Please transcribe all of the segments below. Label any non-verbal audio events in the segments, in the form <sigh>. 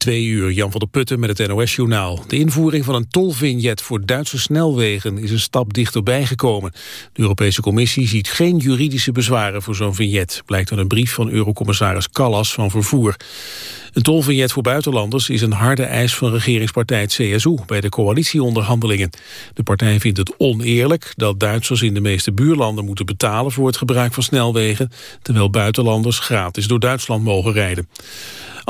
Twee uur, Jan van der Putten met het NOS-journaal. De invoering van een tolvignet voor Duitse snelwegen is een stap dichterbij gekomen. De Europese Commissie ziet geen juridische bezwaren voor zo'n vignet, blijkt uit een brief van Eurocommissaris Callas van Vervoer. Een tolvignet voor buitenlanders is een harde eis van regeringspartij CSU bij de coalitieonderhandelingen. De partij vindt het oneerlijk dat Duitsers in de meeste buurlanden moeten betalen voor het gebruik van snelwegen, terwijl buitenlanders gratis door Duitsland mogen rijden.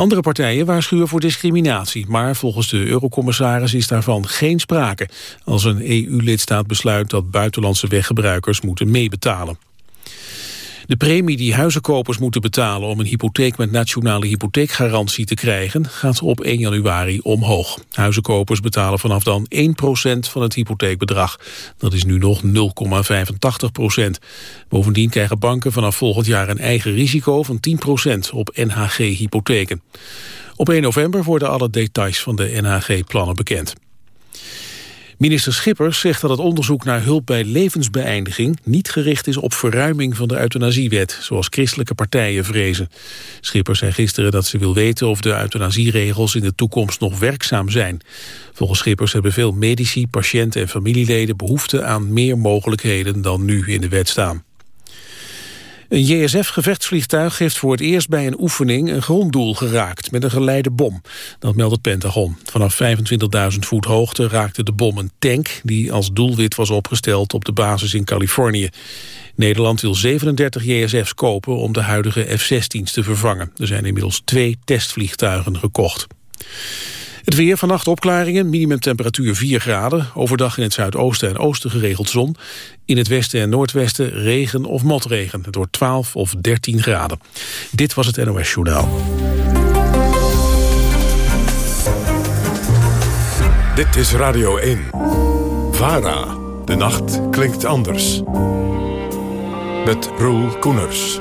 Andere partijen waarschuwen voor discriminatie, maar volgens de eurocommissaris is daarvan geen sprake als een EU-lidstaat besluit dat buitenlandse weggebruikers moeten meebetalen. De premie die huizenkopers moeten betalen om een hypotheek met nationale hypotheekgarantie te krijgen gaat op 1 januari omhoog. Huizenkopers betalen vanaf dan 1% van het hypotheekbedrag. Dat is nu nog 0,85%. Bovendien krijgen banken vanaf volgend jaar een eigen risico van 10% op NHG-hypotheken. Op 1 november worden alle details van de NHG-plannen bekend. Minister Schippers zegt dat het onderzoek naar hulp bij levensbeëindiging niet gericht is op verruiming van de euthanasiewet, zoals christelijke partijen vrezen. Schippers zei gisteren dat ze wil weten of de euthanasieregels in de toekomst nog werkzaam zijn. Volgens Schippers hebben veel medici, patiënten en familieleden behoefte aan meer mogelijkheden dan nu in de wet staan. Een JSF-gevechtsvliegtuig heeft voor het eerst bij een oefening een gronddoel geraakt met een geleide bom. Dat meldt het Pentagon. Vanaf 25.000 voet hoogte raakte de bom een tank die als doelwit was opgesteld op de basis in Californië. Nederland wil 37 JSF's kopen om de huidige F-16's te vervangen. Er zijn inmiddels twee testvliegtuigen gekocht. Het weer, vannacht opklaringen, minimumtemperatuur 4 graden. Overdag in het zuidoosten en oosten geregeld zon. In het westen en noordwesten regen of motregen. Het wordt 12 of 13 graden. Dit was het NOS Journaal. Dit is Radio 1. VARA. De nacht klinkt anders. Met Roel Koeners.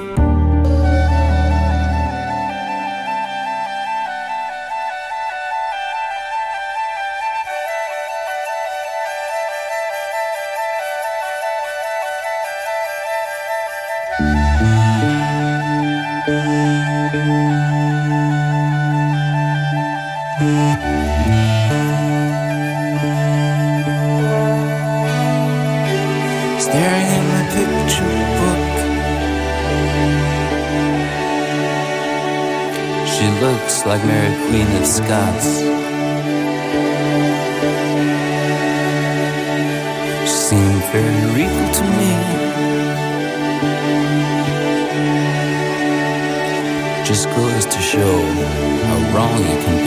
Queen of She seemed very real to me. Just goes to show how wrong it can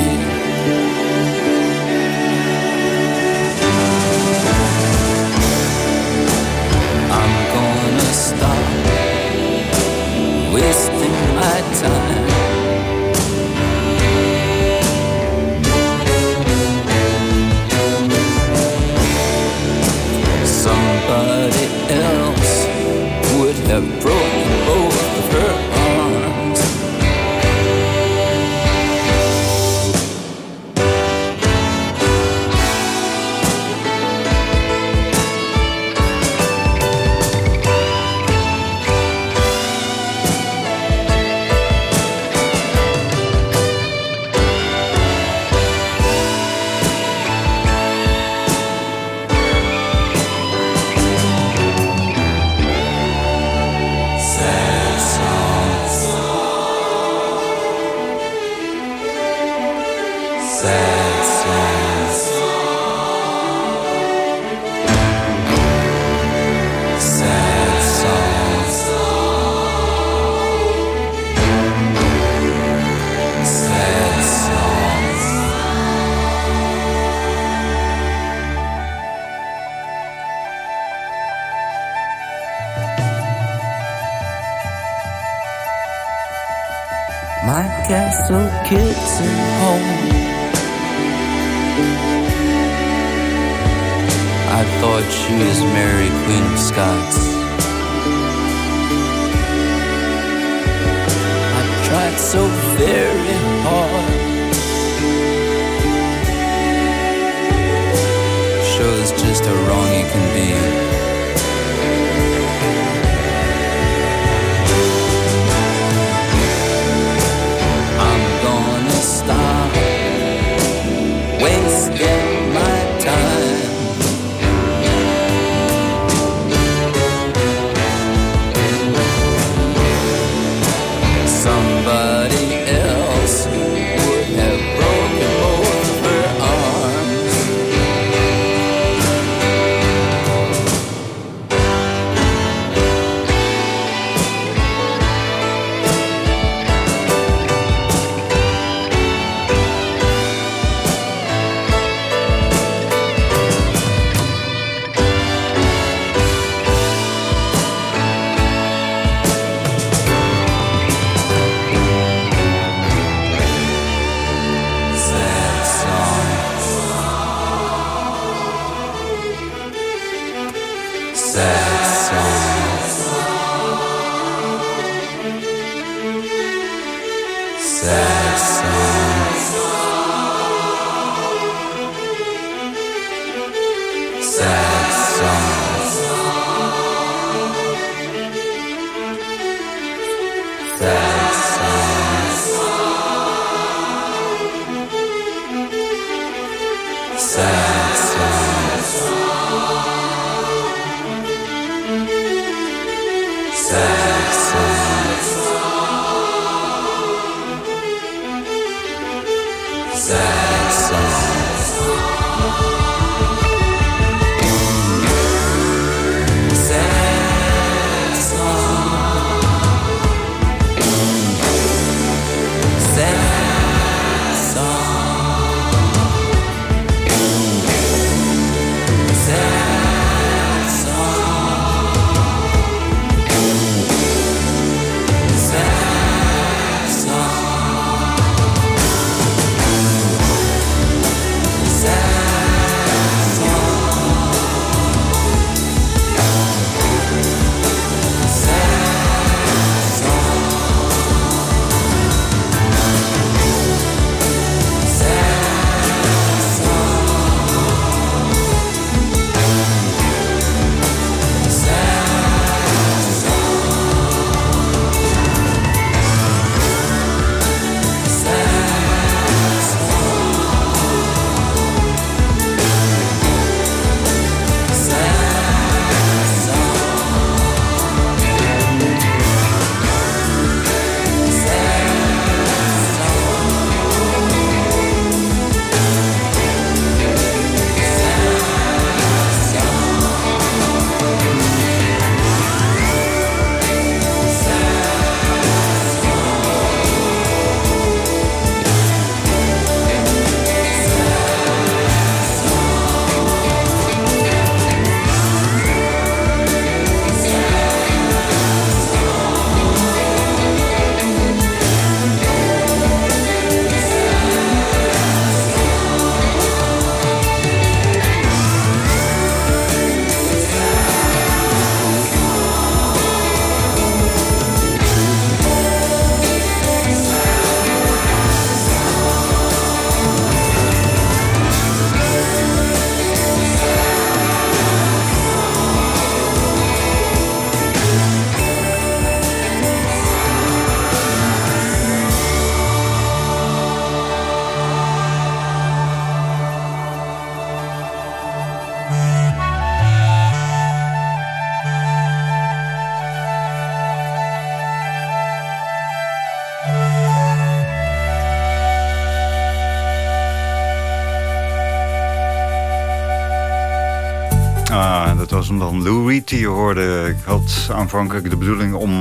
Ik had aanvankelijk de bedoeling om,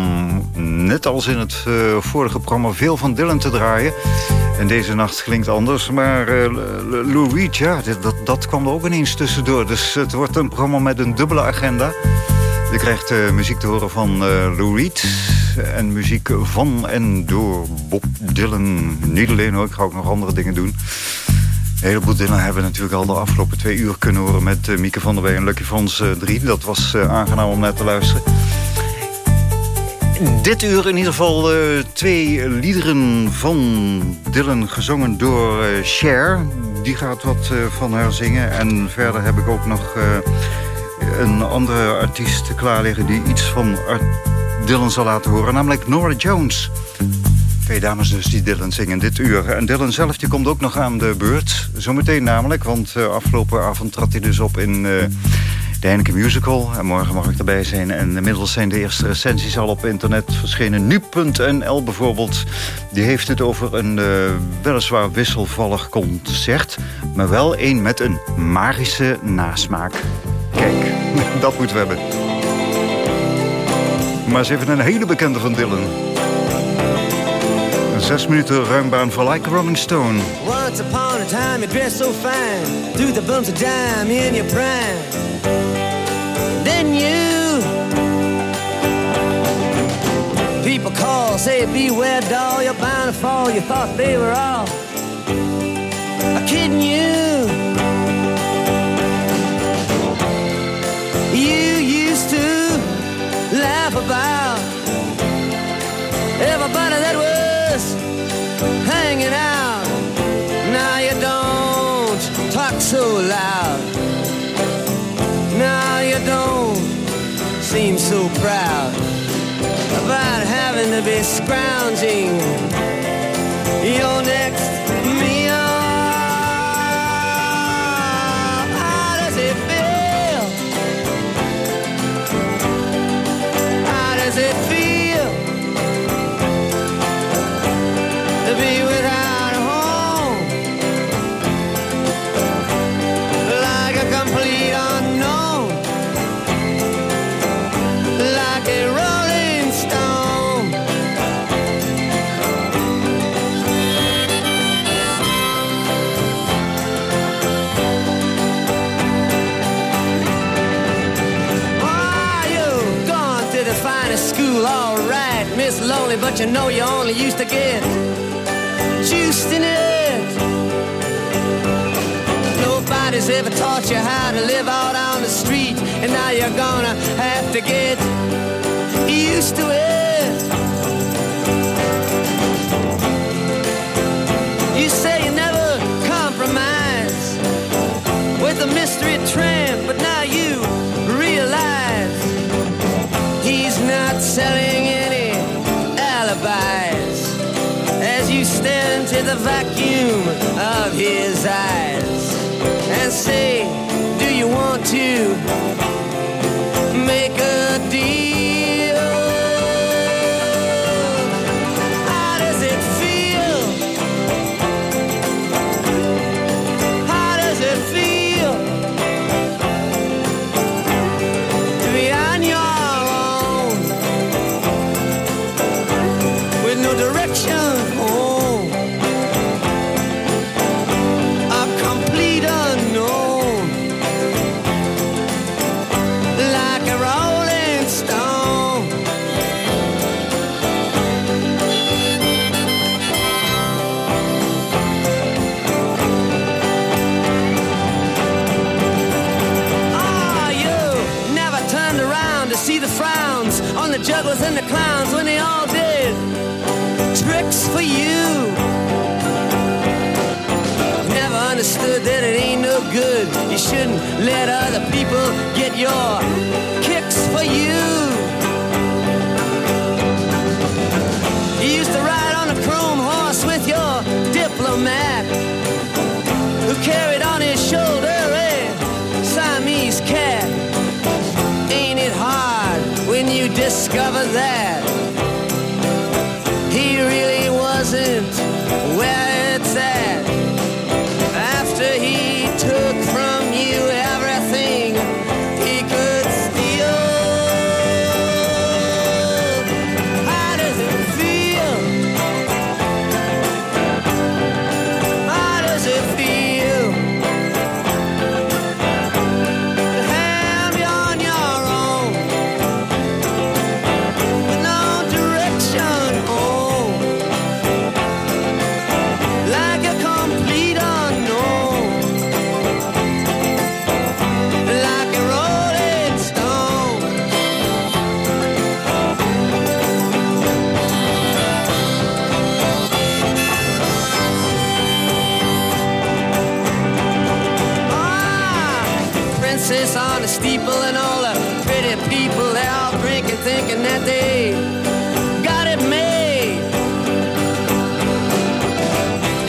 net als in het uh, vorige programma... veel van Dylan te draaien. En deze nacht klinkt anders. Maar uh, Lou Reed, ja, dat, dat kwam er ook ineens tussendoor. Dus het wordt een programma met een dubbele agenda. Je krijgt uh, muziek te horen van Lou Reed... en muziek van en door Bob Dylan. Niet alleen hoor, ik ga ook nog andere dingen doen... Een heleboel dingen hebben we natuurlijk al de afgelopen twee uur kunnen horen... met uh, Mieke van der Wey en Lucky Frans 3. Eh, dat was uh, aangenaam om net te luisteren. Dit uur in ieder geval twee liederen van Dylan gezongen door Cher. Die gaat wat van haar zingen. En verder heb ik ook nog een andere artiest klaar liggen... die iets van Dylan zal laten horen, namelijk Nora Jones... Twee dames dus die Dylan zingen dit uur. En Dylan zelf die komt ook nog aan de beurt. Zometeen namelijk, want uh, afgelopen avond trad hij dus op in uh, de Heineken Musical. En morgen mag ik erbij zijn. En inmiddels zijn de eerste recensies al op internet verschenen. Nu.nl bijvoorbeeld, die heeft het over een uh, weliswaar wisselvallig concert. Maar wel een met een magische nasmaak. Kijk, <laughs> dat moeten we hebben. Maar eens even een hele bekende van Dylan. Zes minuten ruimbaan voor Like Rolling Stone. Once upon a time you dressed so fine. Through the bumps of dime in your prime. Then you. People call, say beware doll. You're bound to fall. You thought they were all. I'm kidding you. You used to laugh about everybody that was so loud. Now you don't seem so proud about having to be scrounging But you know you only used to get juiced in it. Nobody's ever taught you how to live out on the street, and now you're gonna have to get used to it. You say you never compromise with a mystery tramp, vacuum of his eyes and say, Do you want to you're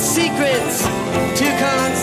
Secrets to conceal.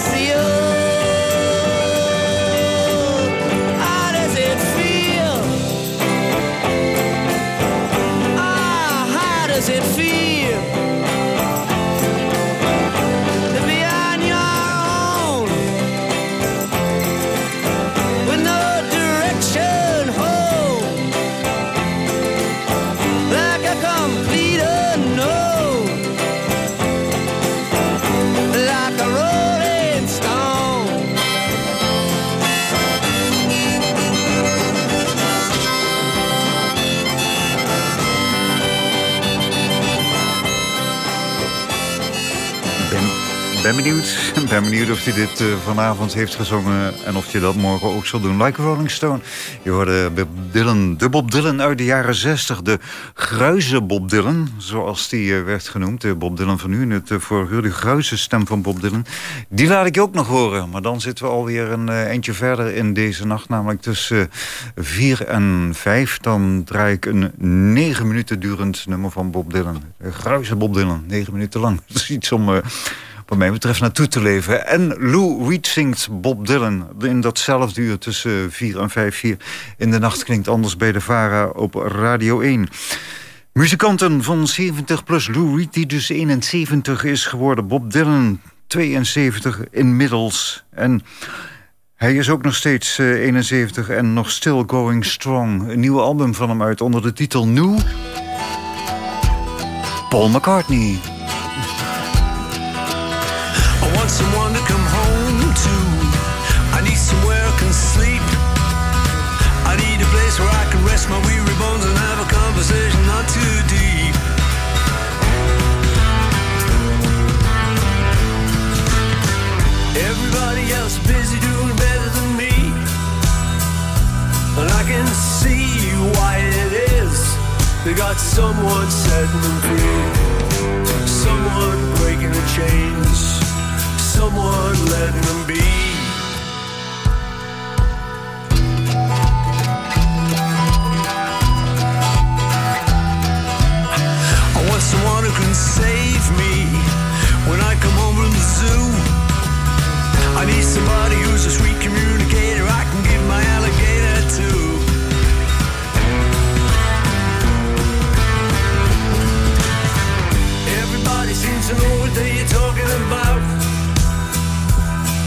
Ben benieuwd. <laughs> ben benieuwd of hij dit uh, vanavond heeft gezongen... en of je dat morgen ook zal doen. Like Rolling Stone. Je hoorde Bob Dylan, de Bob Dylan uit de jaren 60. De gruize Bob Dylan, zoals die uh, werd genoemd. De Bob Dylan van nu, het uh, uur. De gruize stem van Bob Dylan. Die laat ik je ook nog horen. Maar dan zitten we alweer een eindje verder in deze nacht. Namelijk tussen 4 en 5. Dan draai ik een 9 minuten durend nummer van Bob Dylan. De gruize Bob Dylan, 9 minuten lang. <laughs> Dat is iets om wat mij betreft naartoe te leven. En Lou Reed zingt Bob Dylan in datzelfde uur tussen 4 en 5, 4. In de nacht klinkt anders bij de VARA op Radio 1. Muzikanten van 70 plus Lou Reed, die dus 71 is geworden. Bob Dylan, 72 inmiddels. En hij is ook nog steeds 71 en nog still going strong. Een nieuwe album van hem uit onder de titel New. Paul McCartney. Got someone setting them free. Someone breaking the chains someone letting them be. I want someone who can save me when I come home from the zoo. I need somebody who's a sweet communicator I can to know what they're talking about.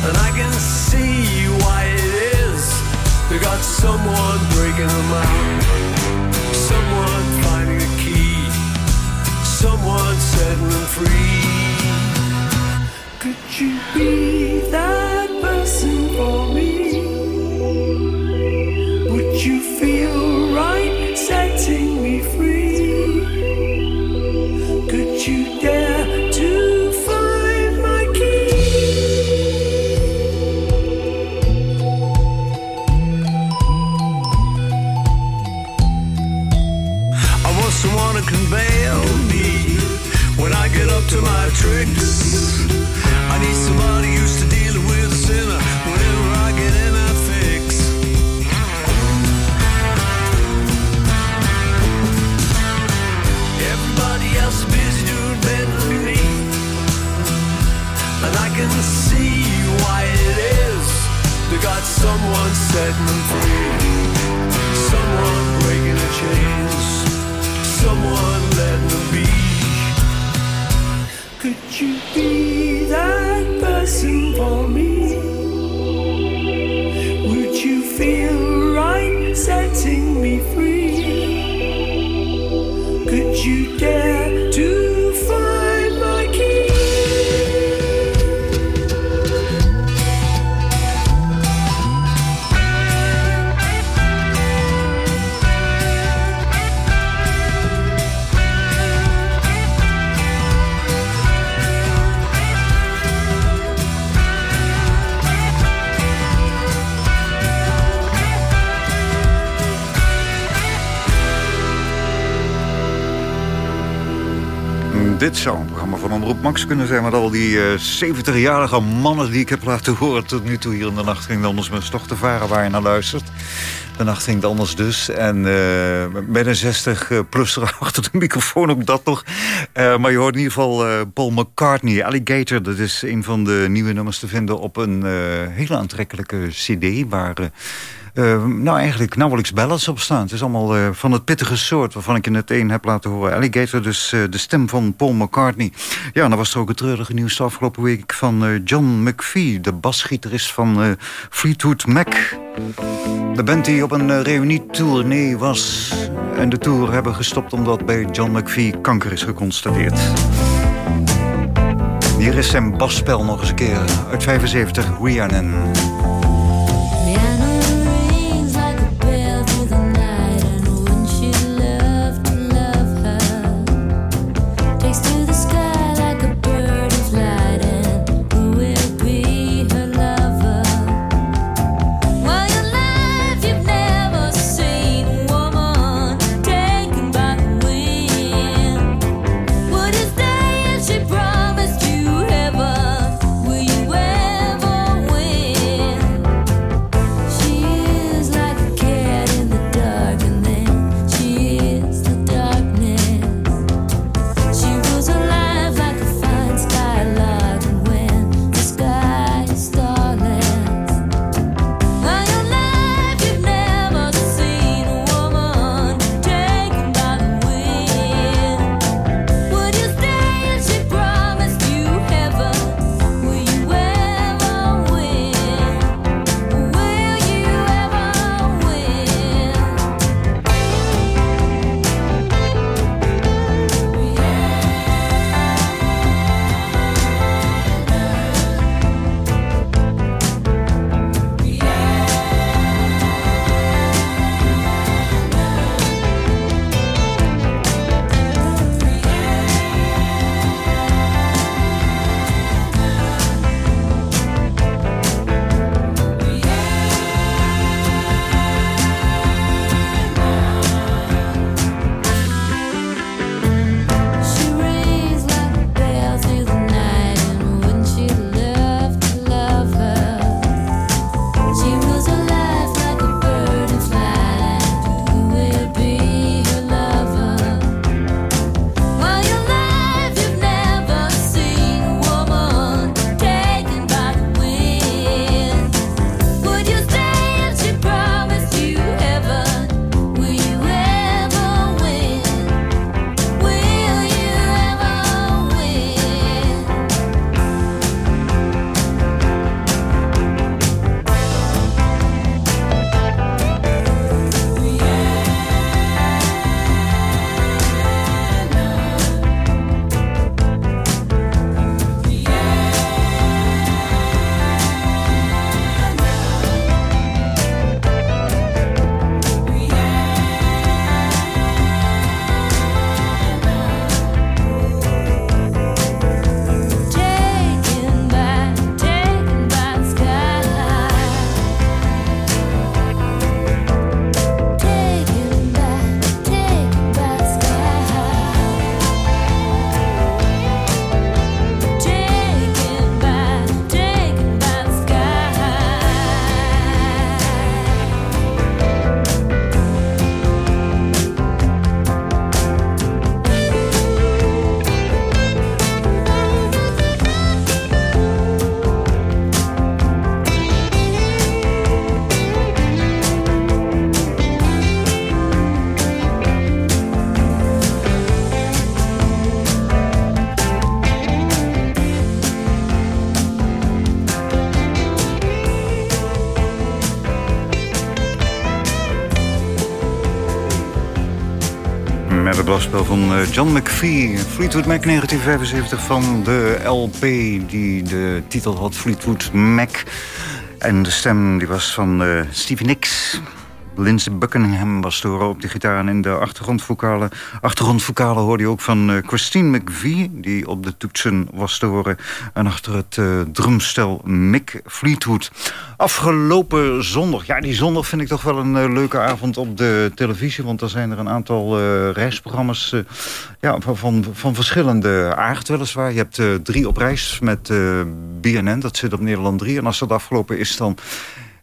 And I can see why it is. They got someone breaking them out. Someone finding a key. Someone setting them free. Could you be that person for me? Would you feel right setting me free? Could you Max kunnen zijn... met al die eh, 70-jarige mannen die ik heb laten horen... tot nu toe hier in de nacht ging anders met toch te varen waar je naar luistert. De nacht ging anders dus. En uh, bij een 60 plus <laughs> achter de microfoon ook dat nog. Uh, maar je hoort in ieder geval uh, Paul McCartney, Alligator. Dat is een van de nieuwe nummers te vinden op een hele aantrekkelijke cd... waar... Uh, nou, eigenlijk nauwelijks ballads op staan. Het is allemaal uh, van het pittige soort waarvan ik je net één heb laten horen. Alligator, dus uh, de stem van Paul McCartney. Ja, dan was er ook het treurige nieuws de afgelopen week van John McVie... de basgitarist van Fleetwood Mac. De band die op een reunietournee was. En de tour hebben gestopt omdat bij John McVie kanker is geconstateerd. Hier is zijn basspel nog eens een keer uit 75, Rhiannon. Hoorspel van eh, John McVie. Fleetwood Mac 1975 van de LP die de titel had Fleetwood Mac. En de stem die was van uh, Stevie Nicks. Lindsey Buckingham was te horen op de gitaar. En in de achtergrondvokalen, achtergrondvokalen hoorde je ook van uh, Christine McVie... die op de toetsen was te horen. En achter het uh, drumstel Mick Fleetwood. Afgelopen zondag, ja die zondag vind ik toch wel een uh, leuke avond op de televisie... want er zijn er een aantal reisprogramma's ja, van, van, van, verschillende aard weliswaar. Je hebt drie op reis met BNN, dat zit op Nederland 3. En als dat afgelopen is dan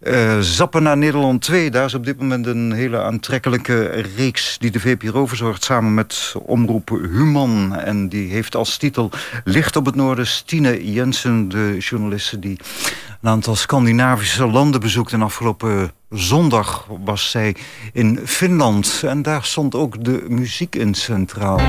uh, Zappen naar Nederland 2, daar is op dit moment een hele aantrekkelijke reeks... die de VPRO verzorgt samen met Omroep Human. En die heeft als titel Licht op het Noorden. Stine Jensen, de journaliste die een aantal Scandinavische landen bezoekt. En afgelopen zondag was zij in Finland. En daar stond ook de muziek in centraal.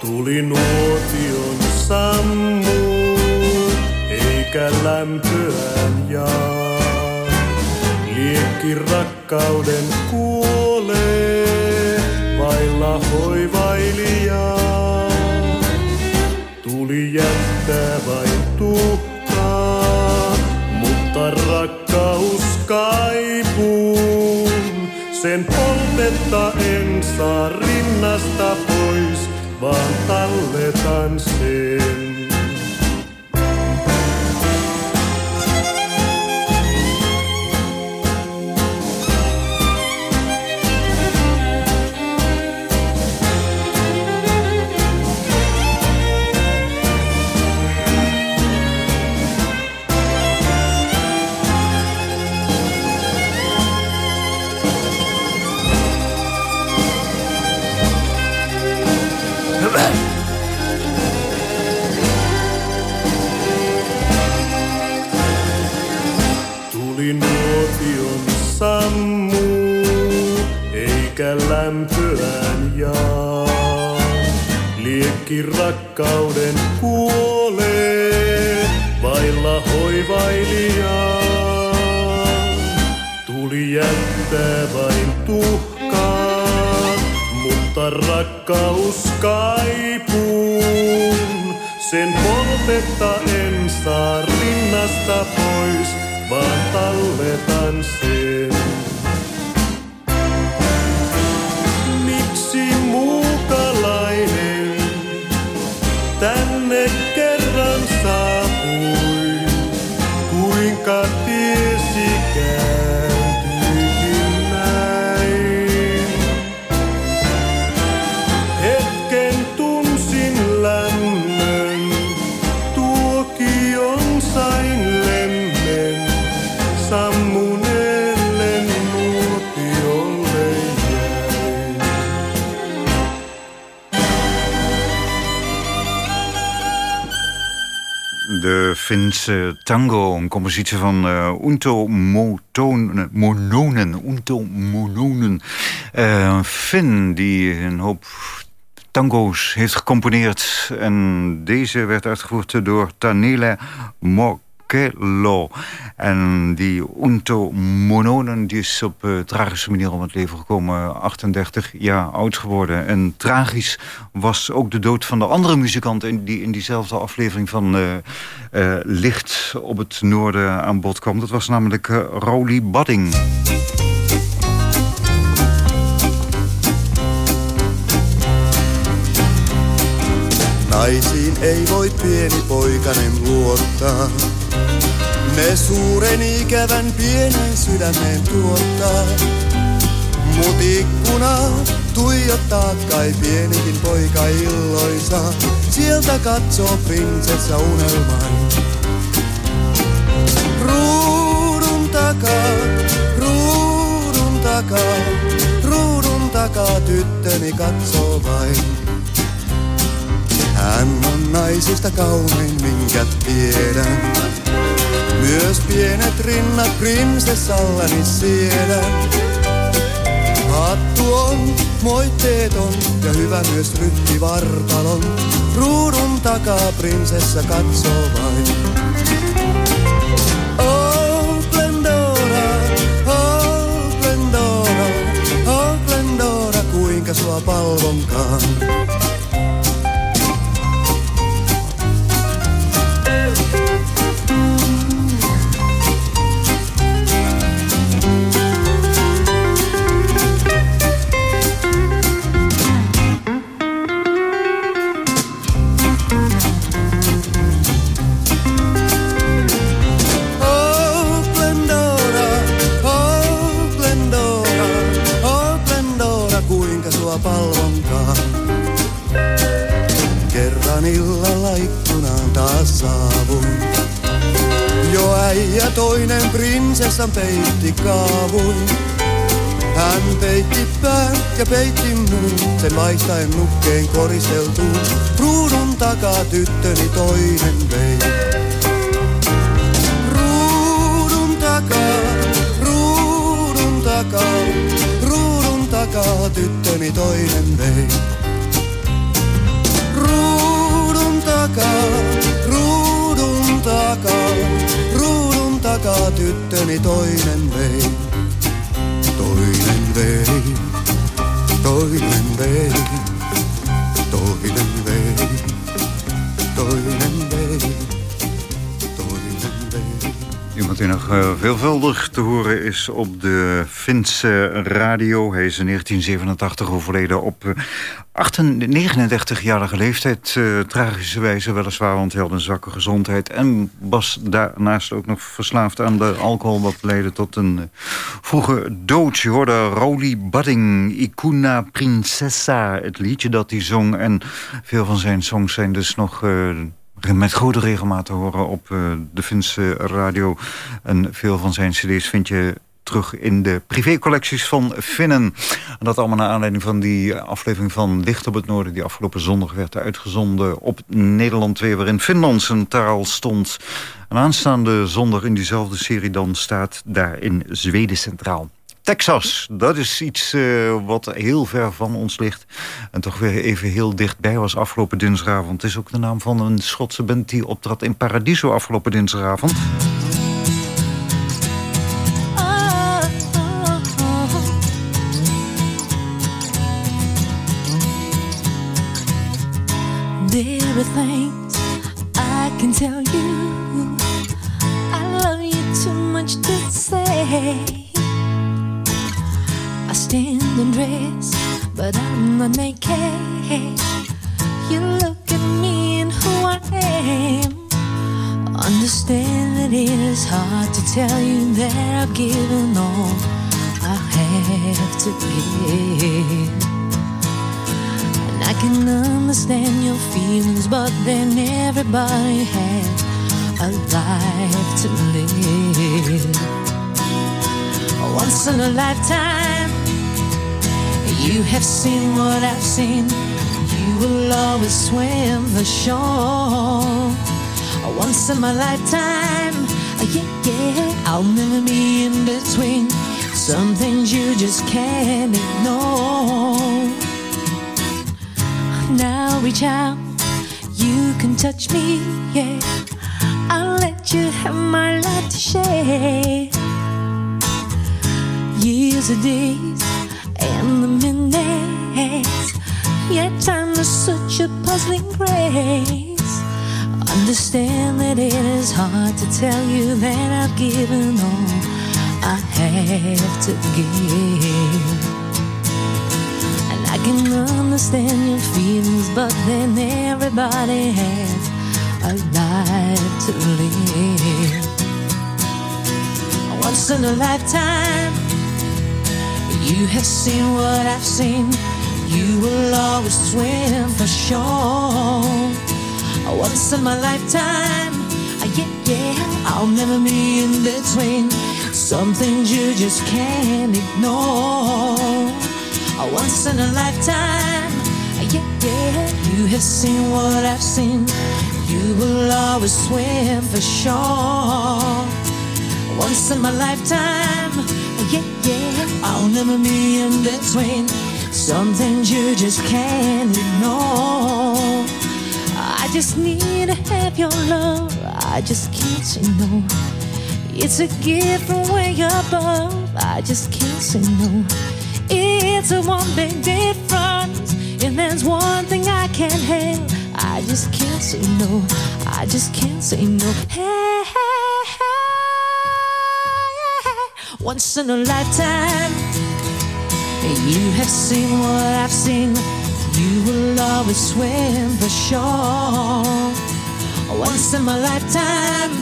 Tuli nuotion sammu, eikä lämpöään jaa. Liekki rakkauden kuolee, vailla hoivailijaa. Tuli jättää vain tuhkaa, mutta rakkaus kaipuun. Sen poltetta en saa rinnasta pois vaan talletan sen. Liekki rakkauden kuolee, vailla hoivailijaa. Tuli jättää vain tuhkaa, mutta rakkaus kaipuun. Sen poltetta en saa rinnasta pois, vaan talletan got Finse tango, een compositie van uh, Unto Motonen, Mononen. Unto Mononen. Uh, Finn, die een hoop tango's heeft gecomponeerd. En deze werd uitgevoerd door Tanele Mok. En die Unto Mononen die is op uh, tragische manier om het leven gekomen. 38 jaar oud geworden. En tragisch was ook de dood van de andere muzikant... In die in diezelfde aflevering van uh, uh, Licht op het Noorden aan bod kwam. Dat was namelijk Rowley Badding. Naisiin ei voi pieni poikanen luottaa. Ne suuren ikävän pienen sydämen tuottaa. Mut ikkuna tuijottaa kai pienikin poika illoisa. Sieltä katsoo prinsessa unelman. Ruudun takaa, ruudun takaa, ruudun takaa tyttöni katsoo vain. Hän on naisista kaunein, minkä tiedän. Myös pienet rinnat prinsessallani siedän. Hattu on moitteeton ja hyvä myös rytti vartalon. Ruudun takaa prinsessa katsoo vain. Oh oh oh kuinka sua palvonkaan. Äijä toinen prinsessan peitti kaavuin. Hän peitti pään ja peitti muun, sen vaihtaen nukkeen koristeltuun. Ruudun takaa tyttöni toinen vei. Ruudun takaa, ruudun takaa, ruudun takaa tyttöni toinen vei. Ruudun takaa, takaa, ruudun takaa tyttöni toinen vei. Toinen vei, toinen vei, toinen vei, toinen vei. Iemand die nog eh, veelvuldig te horen is op de Finse radio. Hij is in 1987 overleden op eh, 38 39-jarige leeftijd. eh, tragische wijze weliswaar, want hij had een zwakke gezondheid. En was daarnaast ook nog verslaafd aan de alcohol... wat leidde tot een eh, vroege dood. Je hoorde Rowley Budding, Ikuna Princessa, het liedje dat hij zong. En veel van zijn songs zijn dus nog... eh, met grote regelmaat te horen op de Finse radio. En veel van zijn cd's vind je terug in de privécollecties van Finnen. En dat allemaal naar aanleiding van die aflevering van Licht op het Noorden... die afgelopen zondag werd uitgezonden op Nederland 2... waarin Finland centraal stond. En aanstaande zondag in diezelfde serie dan staat daar in Zweden centraal. Texas, dat is iets eh, wat heel ver van ons ligt. En toch weer even heel dichtbij was afgelopen dinsdagavond. Het is ook de naam van een Schotse band die optrad in Paradiso afgelopen dinsdagavond. I'm not naked. You look at me and who I am. Understand that it is hard to tell you that I've given all I have to give. And I can understand your feelings, but then everybody has a life to live. Once in a lifetime, you have seen what I've seen. You will always swim the shore. Once in my lifetime, uh, yeah, yeah, I'll never be in between. Some things you just can't ignore. Now reach out, you can touch me, yeah. I'll let you have my life to share. Years and the minutes, yeah, time is such a puzzling grace. Understand that it is hard to tell you that I've given all I have to give. And I can understand your feelings, but then everybody has a life to live. Once in a lifetime, you have seen what I've seen. You will always swim for sure. Once in my lifetime, uh, yeah, yeah, I'll never be in between. Some things you just can't ignore. Once in a lifetime, uh, yeah, yeah. You have seen what I've seen. You will always swim for sure. Once in my lifetime, uh, yeah, yeah. I'll never be in between. Some things you just can't ignore. I just need to have your love. I just can't say no. It's a gift from way above. I just can't say no. It's a one big difference. And there's one thing I can't have. I just can't say no. I just can't say no. Hey, hey, hey. Once in a lifetime, you have seen what I've seen. You will always swim for sure. Once in my lifetime,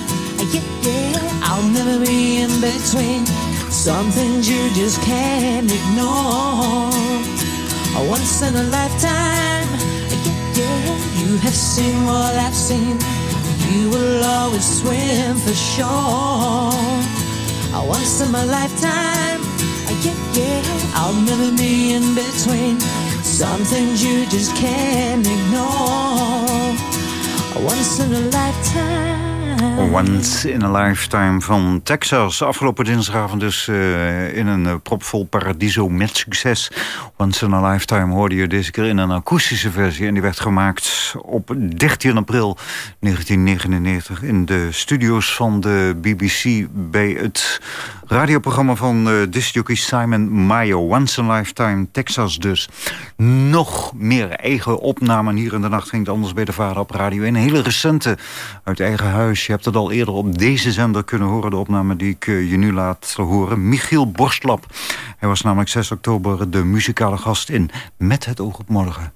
yeah, yeah, I'll never be in between. Some things you just can't ignore. Once in a lifetime, yeah, yeah, you have seen what I've seen. You will always swim for sure. Once in my lifetime, yeah, yeah, I'll never be in between. Some things you just can't ignore. Once in a lifetime. Once in a Lifetime van Texas. Afgelopen dinsdagavond dus uh, in een uh, propvol Paradiso met succes. Once in a Lifetime hoorde je deze keer in een akoestische versie. En die werd gemaakt op 13 april 1999 in de studio's van de BBC bij het radioprogramma van uh, discjockey Simon Mayo. Once in a Lifetime, Texas dus. Nog meer eigen opnamen hier in de nacht ging het anders bij de vader op radio. Een hele recente uit eigen huis. Je hebt het al eerder op deze zender kunnen horen, de opname die ik uh, je nu laat horen. Michiel Borstlap. Hij was namelijk 6 oktober de muzikale gast in Met het oog op morgen.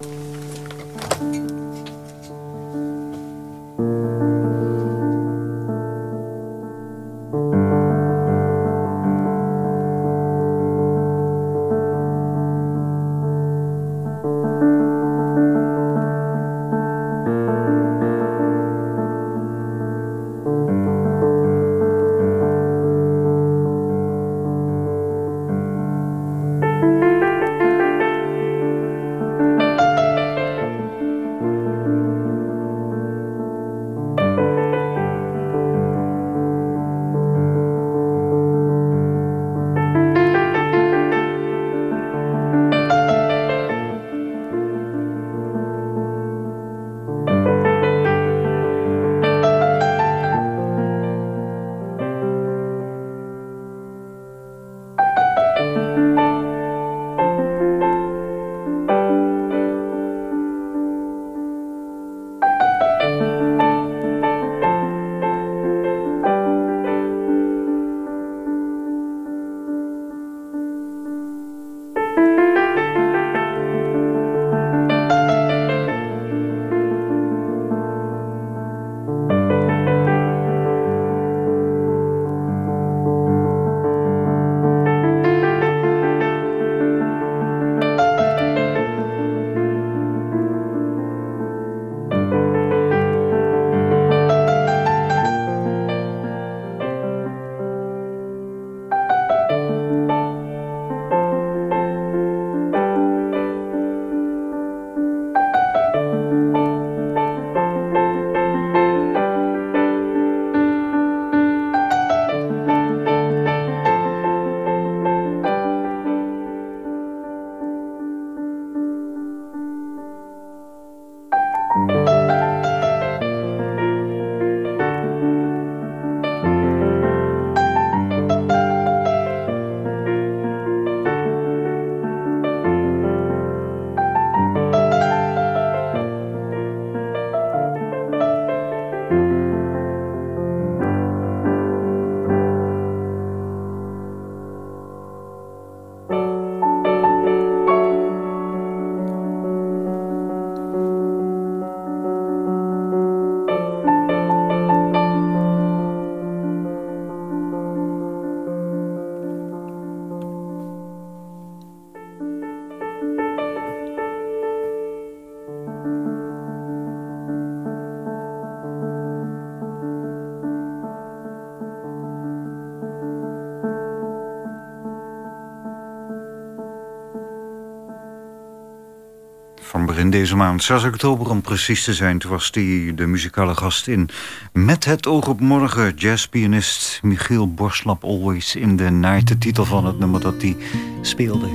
Deze maand. 6 oktober om precies te zijn. Toen was hij de muzikale gast in Met het oog op morgen. Jazzpianist Michiel Borslap Always in. De titel van het nummer dat hij speelde.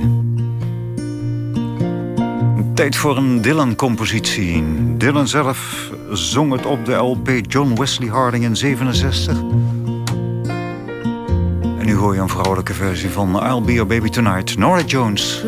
Tijd voor een Dylan-compositie. Dylan zelf zong het op de LP John Wesley Harding in 67. En nu hoor je een vrouwelijke versie van I'll Be Your Baby Tonight. Nora Jones.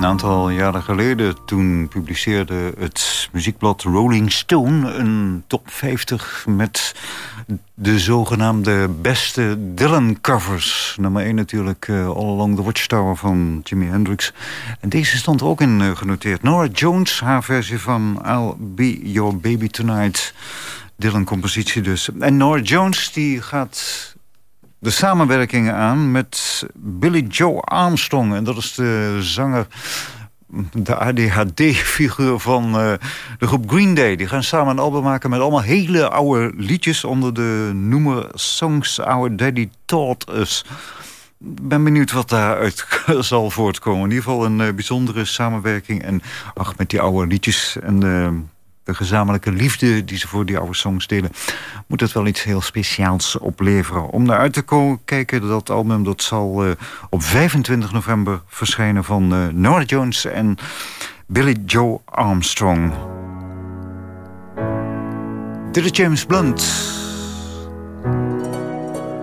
Een aantal jaren geleden toen publiceerde het muziekblad Rolling Stone... een top 50 met de zogenaamde beste Dylan-covers. Nummer 1 natuurlijk eh, All Along the Watchtower van Jimi Hendrix. En deze stond er ook in eh, genoteerd. Nora Jones, haar versie van I'll Be Your Baby Tonight... Dylan-compositie dus. En Nora Jones die gaat de samenwerkingen aan met Billy Joe Armstrong. En dat is de zanger, de ADHD-figuur van eh, de groep Green Day. Die gaan samen een album maken met allemaal hele oude liedjes... onder de noemer Songs Our Daddy Taught Us. Ik ben benieuwd wat daaruit <laughs> zal voortkomen. In ieder geval een eh, bijzondere samenwerking. En ach, met die oude liedjes en eh, de gezamenlijke liefde die ze voor die oude songs delen... moet het wel iets heel speciaals opleveren. Om naar uit te kijken, dat album dat zal eh, op 25 november verschijnen... van eh Nora Jones en Billy Joe Armstrong. Dit is James Blunt.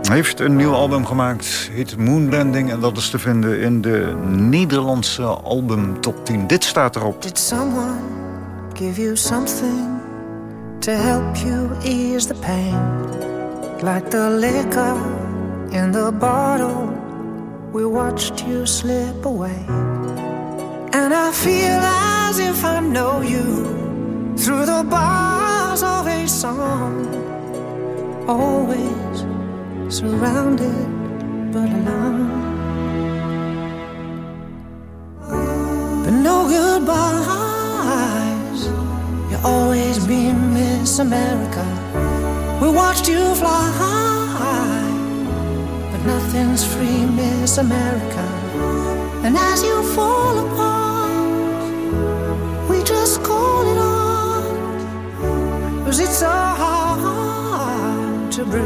Heeft een nieuw album gemaakt, heet Moonlanding... en dat is te vinden in de Nederlandse album top 10. Dit staat erop. Give you something to help you ease the pain? Like the liquor in the bottle, we watched you slip away. And I feel as if I know you through the bars of a song. always surrounded but alone. But no goodbyes. Always be Miss America. We watched you fly, high, but nothing's free, Miss America. And as you fall apart, we just call it on. Cause it's so hard to breathe.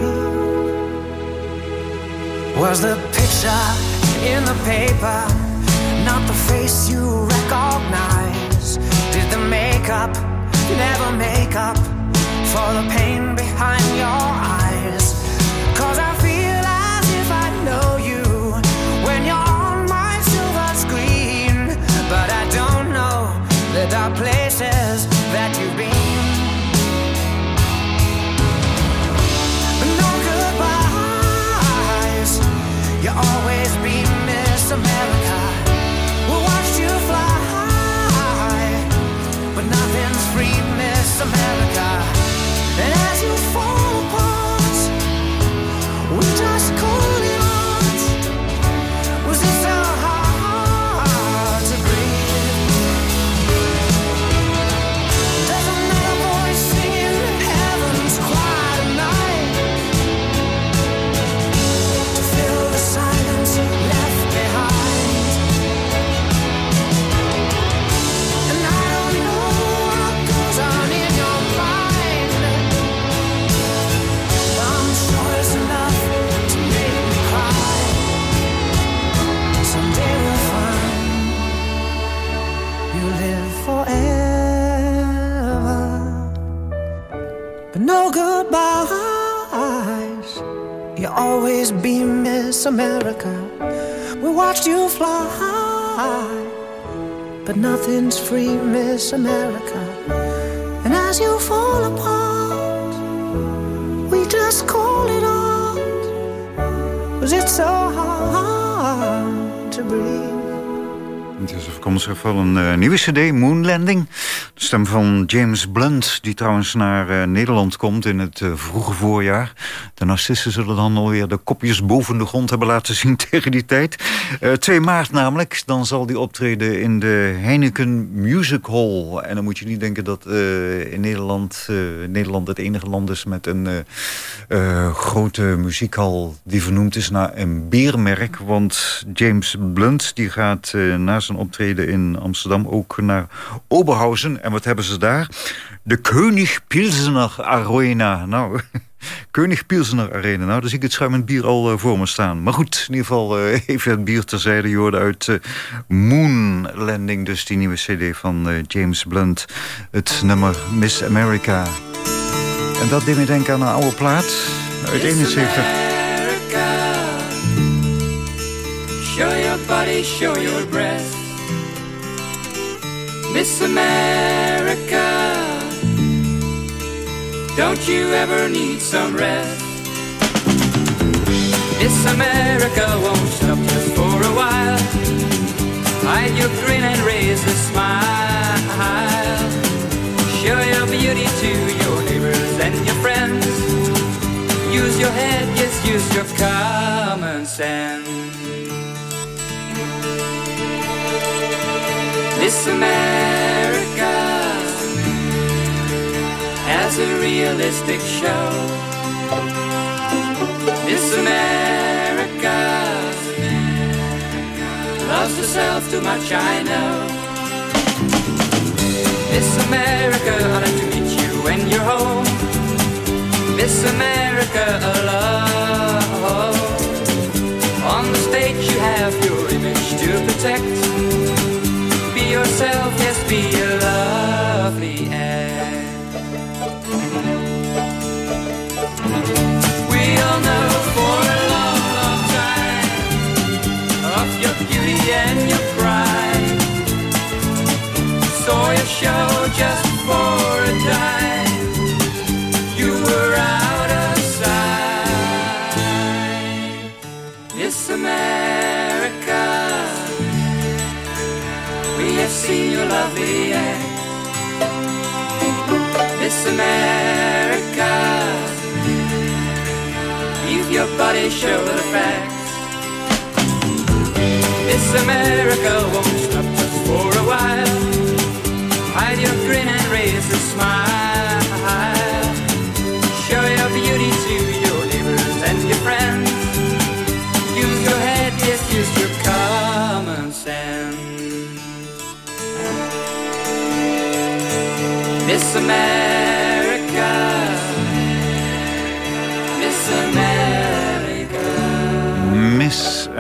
Was the picture in the paper not the face you recognize? Did the makeup never make up for the pain behind your eyes? to Always be Miss America. We watched you fly, but nothing's free, Miss America. And as you fall apart, we just call it art. Was it so hard to breathe? Het is afkomstig van een eh, nieuwe cd, Moonlanding. Stem van James Blunt, die trouwens naar eh, Nederland komt in het eh, vroege voorjaar. De narcissen zullen dan alweer de kopjes boven de grond hebben laten zien <laughs> tegen die tijd. Eh 2 maart namelijk, dan zal die optreden in de Heineken Music Hall. En dan moet je niet denken dat eh, in Nederland, eh, Nederland het enige land is met een eh, eh, grote muziekhal die vernoemd is naar een beermerk. Want James Blunt die gaat eh, na zijn optreden in Amsterdam ook naar Oberhausen. En wat hebben ze daar? De König Pilsener Arena. Nou, <laughs> König Pilsener Arena. Nou, daar zie ik het schuimend bier al eh, voor me staan. Maar goed, in ieder geval eh, <laughs> even het bier terzijde. Je hoorde uit eh, Moon Landing, dus die nieuwe cd van James Blunt. Het nummer Miss America. En dat deed me denken aan een oude plaat uit 71. Show your body, show your breast. Miss America. Don't you ever need some rest? Miss America won't stop just for a while. Hide your grin and raise a smile. Show your beauty to your neighbors and your friends. Use your head, yes, use your common sense. Miss America has a realistic show. Miss America loves herself too much, I know. Miss America, honored to meet you when you're home. Miss America alone. On the stage you have your image to protect. Be a lovely act. We all know for a long, long time of your beauty and your pride. Saw your show just for a dime. Seen your lovely act. Miss America. your body show the facts. This America won't stop just for a while. Hide your grin and raise a smile. miss a man.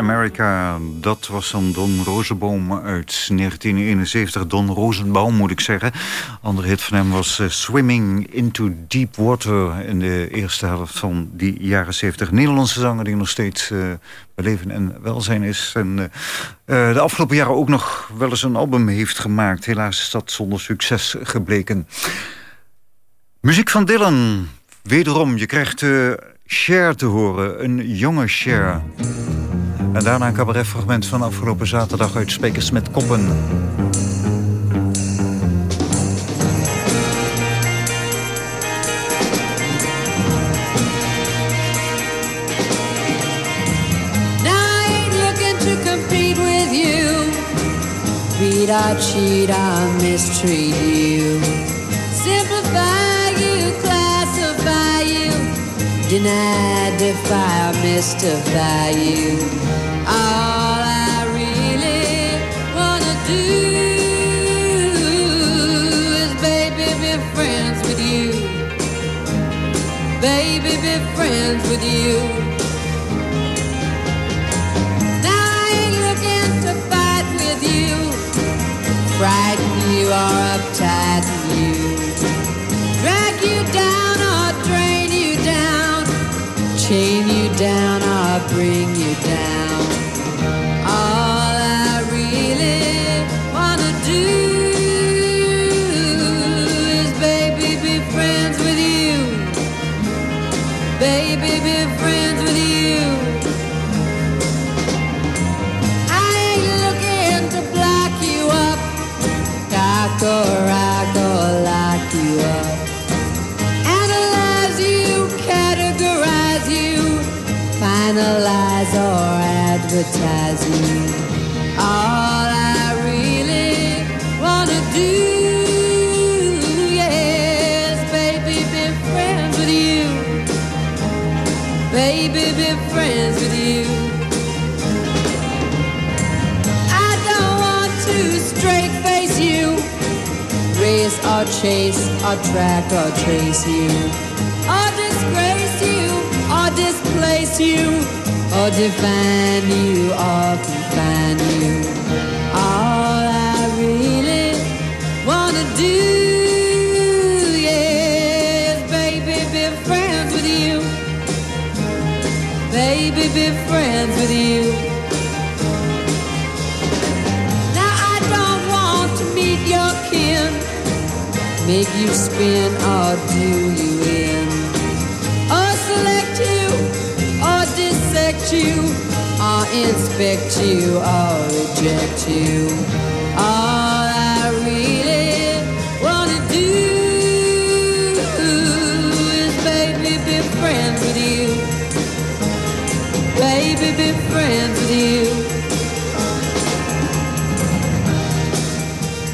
America, dat was dan Don Rosenbaum uit 1971. Don Rosenbaum moet ik zeggen. Andere hit van hem was eh, Swimming into Deep Water... in de eerste helft van die jaren 70. Nederlandse zanger die nog steeds uh, bij leven en welzijn is. En uh, de afgelopen jaren ook nog wel eens een album heeft gemaakt. Helaas is dat zonder succes gebleken. Muziek van Dylan. Wederom, je krijgt uh, Cher te horen. Een jonge Cher. En daarna een cabaretfragment van afgelopen zaterdag uit Spekers met Koppen. I cheat, I mistreat you. Simplify you, classify you. Deny, defy, mystify you. Baby, be friends with you. Now I ain't looking to fight with you, frighten you or uptight you, drag you down or drain you down, chain you down or bring you advertise you. All I really wanna do, yes, baby, be friends with you. Baby, be friends with you. I don't want to straight face you, race or chase or track or trace you, or disgrace you or displace you, or define you or confine you. All I really wanna do, yes, baby, be friends with you. Baby, be friends with you. Now I don't want to meet your kin, make you spin or do you you, or inspect you, or reject you. All I really wanna do is, baby, be friends with you. Baby, be friends with you.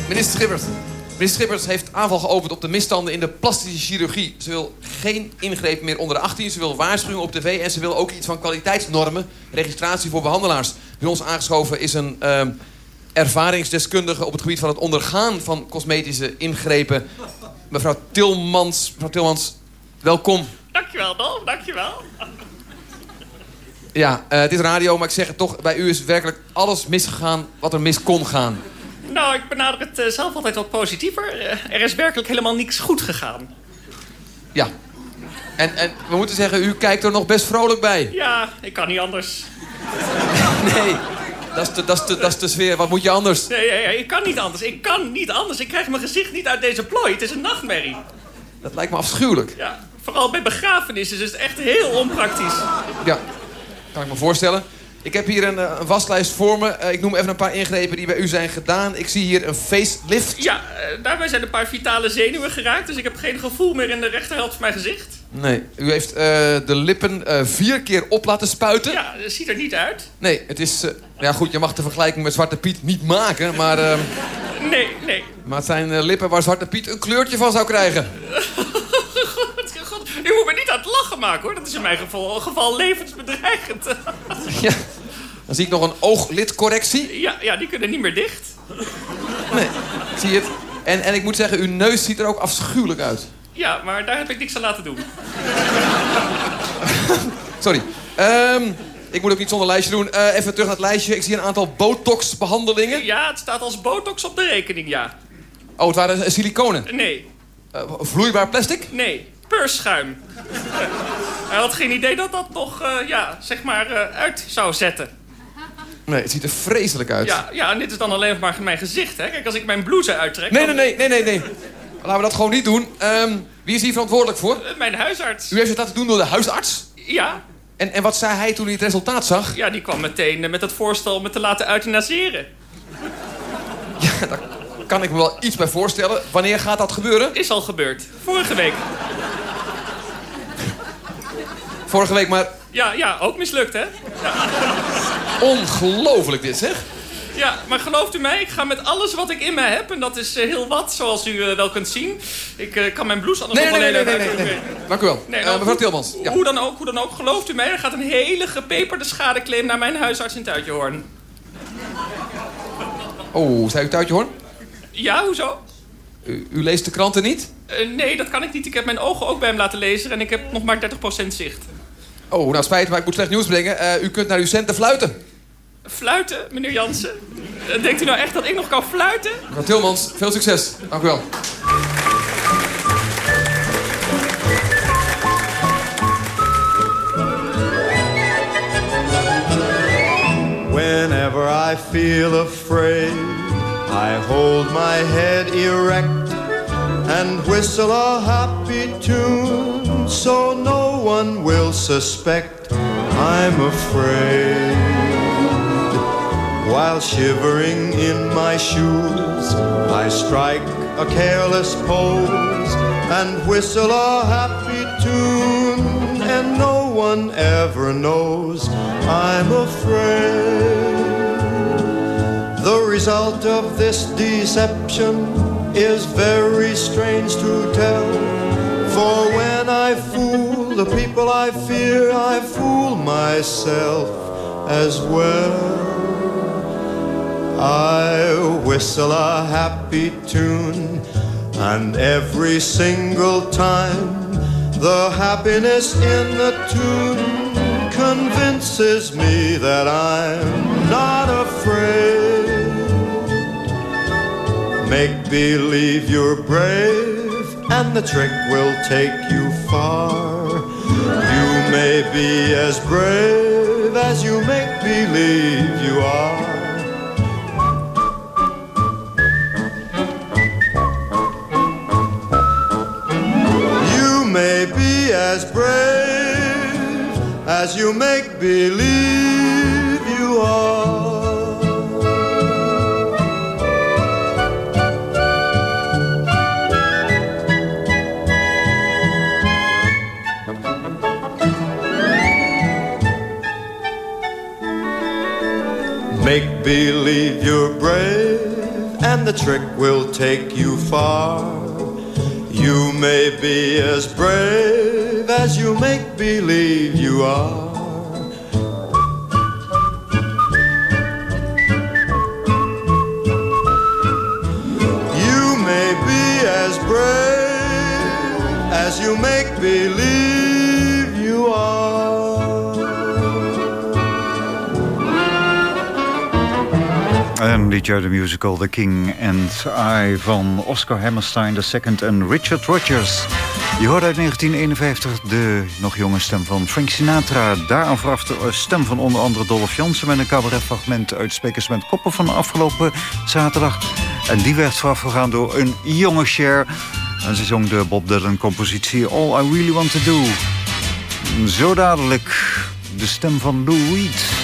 Minister Schippers. Minister Schippers heeft aanval geopend op de misstanden in de plastische chirurgie. Ze wil geen ingreep meer onder de 18. Ze wil waarschuwingen op tv. En ze wil ook iets van kwaliteitsnormen. Registratie voor behandelaars. Bij ons aangeschoven is een ehm, ervaringsdeskundige... op het gebied van het ondergaan van cosmetische ingrepen. Mevrouw Tilmans. Mevrouw Tilmans, welkom. Dankjewel, Dolf, dankjewel. Ja, eh, het is radio, maar ik zeg het toch. Bij u is werkelijk alles misgegaan wat er mis kon gaan. Nou, ik benader het eh, zelf altijd wat positiever. Eh, er is werkelijk helemaal niks goed gegaan. Ja. En, en we moeten zeggen, u kijkt er nog best vrolijk bij. Ja, ik kan niet anders. <laughs> Nee, dat is, de, dat, is de, dat is de sfeer. Wat moet je anders? Nee, nee, nee, ik kan niet anders. Ik kan niet anders. Ik krijg mijn gezicht niet uit deze plooi. Het is een nachtmerrie. Dat lijkt me afschuwelijk. Ja, vooral bij begrafenissen is het echt heel onpraktisch. Ja, kan ik me voorstellen. Ik heb hier een, eh, een waslijst voor me. Eh, ik noem even een paar ingrepen die bij u zijn gedaan. Ik zie hier een facelift. Ja, eh, daarbij zijn een paar vitale zenuwen geraakt. Dus ik heb geen gevoel meer in de rechterhelft van mijn gezicht. Nee, u heeft de lippen vier keer op laten spuiten. Ja, dat ziet er niet uit. Nee, het is... ja goed, je mag de vergelijking met Zwarte Piet niet maken, maar... eh, Nee, nee. maar het zijn lippen waar Zwarte Piet een kleurtje van zou krijgen. <laughs> God, u moet me niet aan het lachen maken, hoor. Dat is in mijn geval, geval levensbedreigend. Ja. Dan zie ik nog een ooglidcorrectie. Ja, ja, die kunnen niet meer dicht. Nee, zie je het? En, en ik moet zeggen, uw neus ziet er ook afschuwelijk uit. Ja, maar daar heb ik niks aan laten doen. <laughs> Sorry. Ehm, ik moet ook niet zonder lijstje doen. Eh, even terug naar het lijstje. Ik zie een aantal botox-behandelingen. Ja, het staat als botox op de rekening, ja. Oh, het waren eh, siliconen. Nee, Eh, vloeibaar plastic? nee, peurschuim. <laughs> Hij had geen idee dat dat nog, eh, ja, zeg maar, uit zou zetten. Nee, het ziet er vreselijk uit. Ja, ja, en dit is dan alleen maar mijn gezicht, hè. Kijk, als ik mijn blouse uittrek... Nee, dan- nee, nee, nee, nee, nee. Laten we dat gewoon niet doen. Ehm, wie is hier verantwoordelijk voor? Eh, Mijn huisarts. U heeft het laten doen door de huisarts? Ja, En, en wat zei hij toen hij het resultaat zag? ja, die kwam meteen eh, met het voorstel om me te laten euthanaseren. Ja, daar kan ik me wel iets bij voorstellen. Wanneer gaat dat gebeuren? Is al gebeurd. Vorige week. Vorige week, maar Ja, ja, ook mislukt, hè? ongelooflijk dit, zeg. Ja, maar gelooft u mij, ik ga met alles wat ik in mij heb... en dat is eh, heel wat, zoals u eh, wel kunt zien. Ik eh, kan mijn blouse anders Nee, nog nee, wel nee, nee, nee, nee, uit- nee. Dank u wel. Nou, mevrouw Tilmans. Ja. Hoe, dan ook, hoe dan ook, gelooft u mij, er gaat een hele gepeperde schadeclaim... naar mijn huisarts in Tuitjehoorn. Oh, zei u tuitje hoor? Ja, hoezo? U, leest de kranten niet? Nee, dat kan ik niet. Ik heb mijn ogen ook bij hem laten lezen... en ik heb nog maar 30% zicht. Oh, nou spijt, maar ik moet slecht nieuws brengen. Eh, u kunt naar uw centen fluiten. Fluiten, meneer Jansen? Eh, Denkt u nou echt dat ik nog kan fluiten? Mevrouw Tilmans, veel succes. Dank u wel. Whenever I feel afraid, I hold my head erect and whistle a happy tune so no one will suspect I'm afraid. While shivering in my shoes, I strike a careless pose and whistle a happy tune, and no one ever knows I'm afraid. The result of this deception is very strange to tell. For when I fool the people I fear, I fool myself as well. I whistle a happy tune, and every single time the happiness in the tune convinces me that I'm not afraid. Make believe you're brave, and the trick will take you far. You may be as brave as you make believe you are. You may be as brave as you make believe believe you're brave, and the trick will take you far. You may be as brave as you make believe you are. You may be as brave as you make believe Een uit de musical The King and I van Oscar Hammerstein II en Richard Rodgers. Je hoort uit 1951 de nog jonge stem van Frank Sinatra. Daaraan vooraf de stem van onder andere Dolph Jansen... met een cabaretfragment uit Spekers met Koppen van afgelopen zaterdag. En die werd voorafgegaan door een jonge Cher. En ze zong de Bob Dylan-compositie All I Really Want To Do. Zo dadelijk de stem van Lou Reed.